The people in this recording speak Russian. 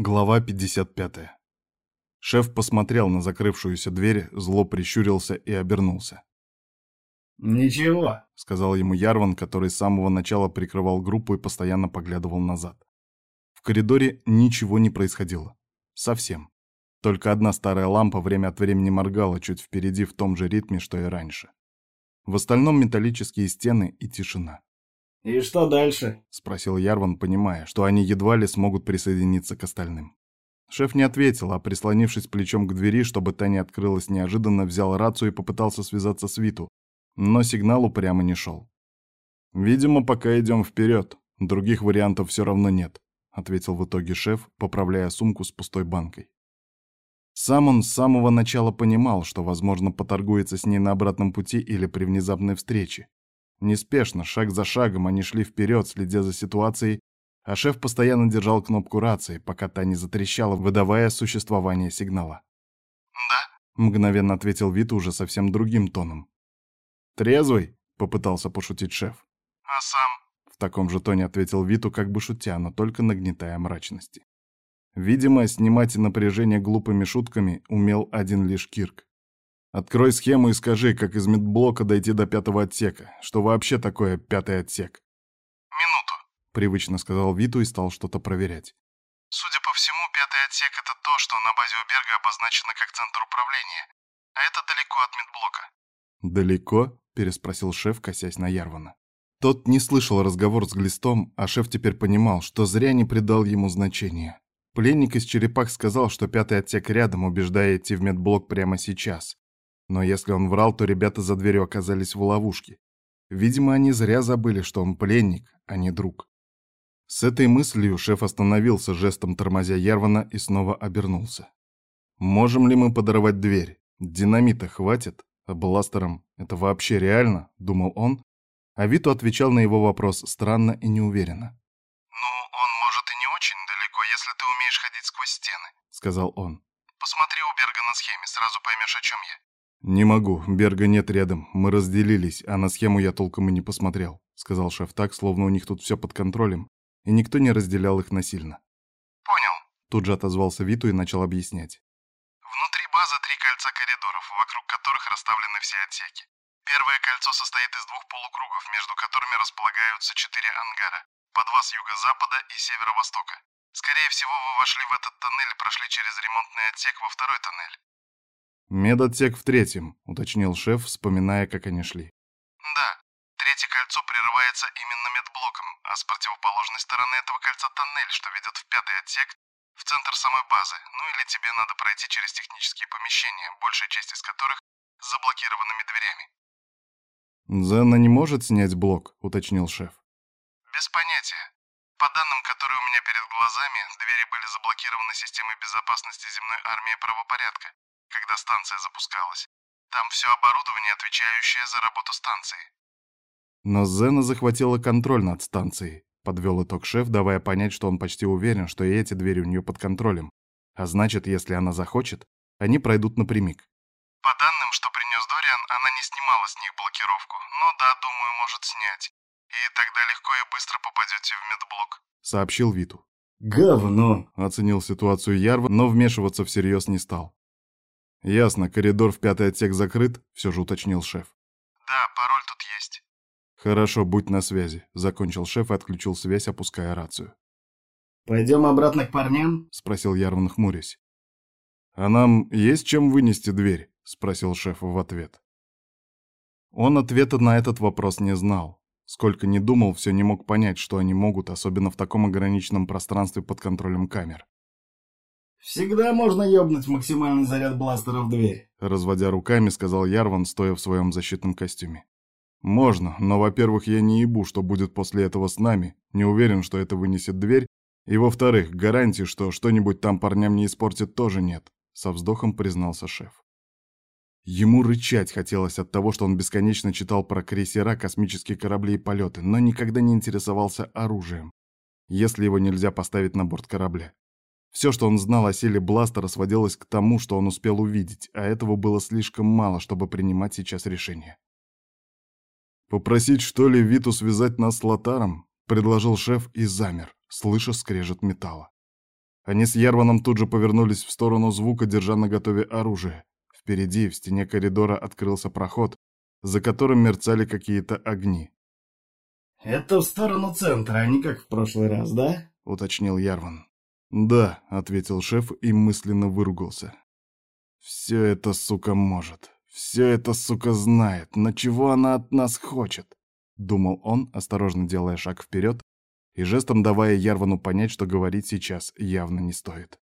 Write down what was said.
Глава 55. Шеф посмотрел на закрывшуюся дверь, зло прищурился и обернулся. «Ничего», — сказал ему Ярван, который с самого начала прикрывал группу и постоянно поглядывал назад. В коридоре ничего не происходило. Совсем. Только одна старая лампа время от времени моргала чуть впереди в том же ритме, что и раньше. В остальном металлические стены и тишина. «И что дальше?» — спросил Ярван, понимая, что они едва ли смогут присоединиться к остальным. Шеф не ответил, а прислонившись плечом к двери, чтобы та не открылась неожиданно, взял рацию и попытался связаться с Виту, но сигнал упрямо не шел. «Видимо, пока идем вперед. Других вариантов все равно нет», — ответил в итоге шеф, поправляя сумку с пустой банкой. Сам он с самого начала понимал, что, возможно, поторгуется с ней на обратном пути или при внезапной встрече. Неспешно, шаг за шагом, они шли вперед, следя за ситуацией, а шеф постоянно держал кнопку рации, пока та не затрещала, выдавая существование сигнала. «Да», — мгновенно ответил Вит уже совсем другим тоном. «Трезвый?» — попытался пошутить шеф. «А сам?» В таком же тоне ответил Виту, как бы шутя, но только нагнетая мрачности. Видимо, снимать напряжение глупыми шутками умел один лишь Кирк. Открой схему и скажи, как из медблока дойти до пятого отсека. Что вообще такое пятый отсек? Минуту, привычно сказал Виту и стал что-то проверять. Судя по всему, пятый отсек — это то, что на базе у Берга обозначено как центр управления. А это далеко от медблока. «Далеко?» — переспросил шеф, косясь на Ярвана. Тот не слышал разговор с Глистом, а шеф теперь понимал, что зря не придал ему значения. Пленник из черепах сказал, что пятый отсек рядом, убеждая идти в медблок прямо сейчас. Но если он врал, то ребята за дверью оказались в ловушке. Видимо, они зря забыли, что он пленник, а не друг. С этой мыслью шеф остановился, жестом тормозя Ярвана, и снова обернулся. «Можем ли мы подорвать дверь? Динамита хватит? А бластером это вообще реально?» — думал он. А Виту отвечал на его вопрос странно и неуверенно. «Ну, он может и не очень далеко, если ты умеешь ходить сквозь стены», — сказал он. «Посмотри у Берга на схеме, сразу поймешь, о чем я». «Не могу, Берга нет рядом, мы разделились, а на схему я толком и не посмотрел», — сказал шеф так, словно у них тут все под контролем, и никто не разделял их насильно. «Понял», — тут же отозвался Виту и начал объяснять. «Внутри базы три кольца коридоров, вокруг которых расставлены все отсеки. Первое кольцо состоит из двух полукругов, между которыми располагаются четыре ангара, по два с юго-запада и северо-востока. Скорее всего, вы вошли в этот тоннель и прошли через ремонтный отсек во второй тоннель. «Медотсек в третьем», — уточнил шеф, вспоминая, как они шли. «Да, третье кольцо прерывается именно медблоком, а с противоположной стороны этого кольца тоннель, что ведет в пятый отсек, в центр самой базы, ну или тебе надо пройти через технические помещения, большая часть из которых с заблокированными дверями». «Зена не может снять блок», — уточнил шеф. «Без понятия. По данным, которые у меня перед глазами, двери были заблокированы системой безопасности земной армии правопорядка когда станция запускалась. Там все оборудование, отвечающее за работу станции. Но Зена захватила контроль над станцией, подвел итог шеф, давая понять, что он почти уверен, что и эти двери у нее под контролем. А значит, если она захочет, они пройдут напрямик. По данным, что принес Дориан, она не снимала с них блокировку. Но да, думаю, может снять. И тогда легко и быстро попадете в медблок. Сообщил Виту. «Говно!» — оценил ситуацию Ярва, но вмешиваться всерьез не стал. «Ясно, коридор в пятый отсек закрыт», — все же уточнил шеф. «Да, пароль тут есть». «Хорошо, будь на связи», — закончил шеф и отключил связь, опуская рацию. «Пойдем обратно к парням?» — спросил Ярван, хмурясь. «А нам есть чем вынести дверь?» — спросил шеф в ответ. Он ответа на этот вопрос не знал. Сколько ни думал, все не мог понять, что они могут, особенно в таком ограниченном пространстве под контролем камер. «Всегда можно ёбнуть максимальный заряд бластера в дверь», — разводя руками, сказал Ярван, стоя в своем защитном костюме. «Можно, но, во-первых, я не ебу, что будет после этого с нами, не уверен, что это вынесет дверь, и, во-вторых, гарантии, что что-нибудь там парням не испортит, тоже нет», — со вздохом признался шеф. Ему рычать хотелось от того, что он бесконечно читал про крейсера, космические корабли и полеты, но никогда не интересовался оружием, если его нельзя поставить на борт корабля. Все, что он знал о силе бластера, сводилось к тому, что он успел увидеть, а этого было слишком мало, чтобы принимать сейчас решение. «Попросить, что ли, Виту связать нас с Лотаром?» — предложил шеф и замер, слыша скрежет металла. Они с Ярваном тут же повернулись в сторону звука, держа наготове оружие. Впереди, в стене коридора, открылся проход, за которым мерцали какие-то огни. «Это в сторону центра, а не как в прошлый раз, да?» — уточнил Ярван. «Да», — ответил шеф и мысленно выругался. «Все это, сука, может. Все это, сука, знает. Но чего она от нас хочет?» — думал он, осторожно делая шаг вперед и жестом давая Ярвану понять, что говорить сейчас явно не стоит.